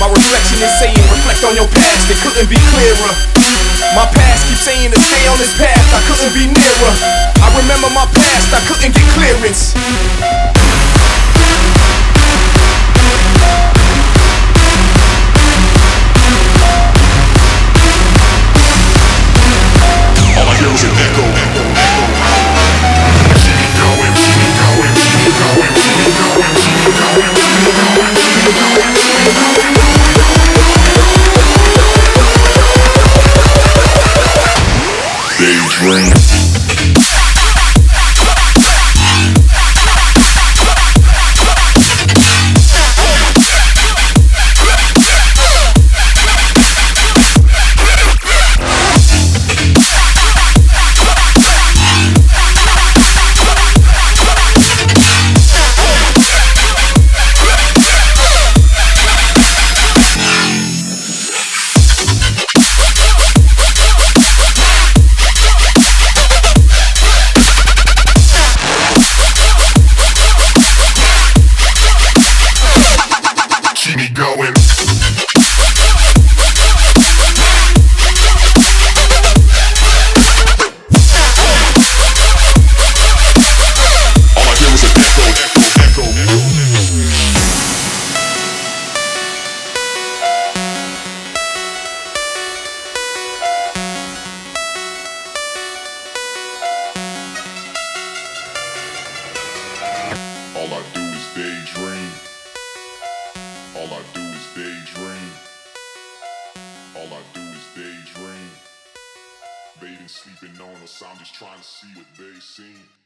My reflection is saying, reflect on your past, it couldn't be clearer. My past keeps saying to stay on this path, I couldn't be nearer. Daydream. Daydream. All I do is daydream. They been sleeping on us. I'm just trying to see what they seen.